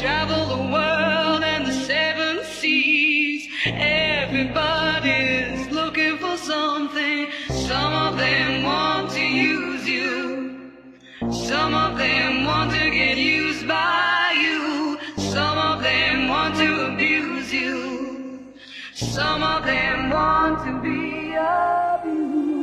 travel the world and the seven seas. Everybody's looking for something. Some of them want to use you. Some of them want to get used by you. Some of them want to abuse you. Some of them want to be abused.